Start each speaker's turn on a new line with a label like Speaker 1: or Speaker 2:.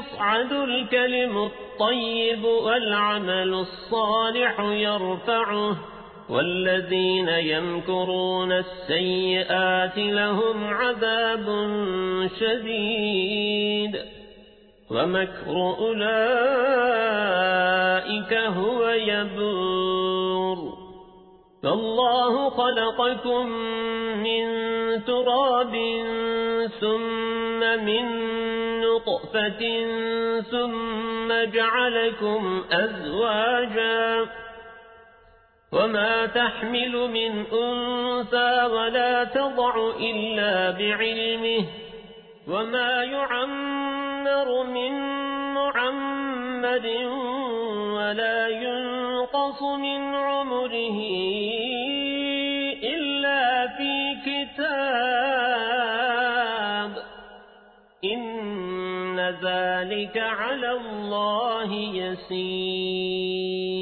Speaker 1: يصعد الكلم الطيب والعمل الصالح يرفعه والذين يمكرون السيئات لهم عذاب شديد ومكر أولئك هو يبور فالله خلقكم من تراب ثم من نطفة ثم جعلكم أزواجا وما تحمل من أنثى ولا تضع إلا بعلمه وما يعمر من معمد ولا ينقص من عمره إلا في كتاب إن ذلك على الله يسير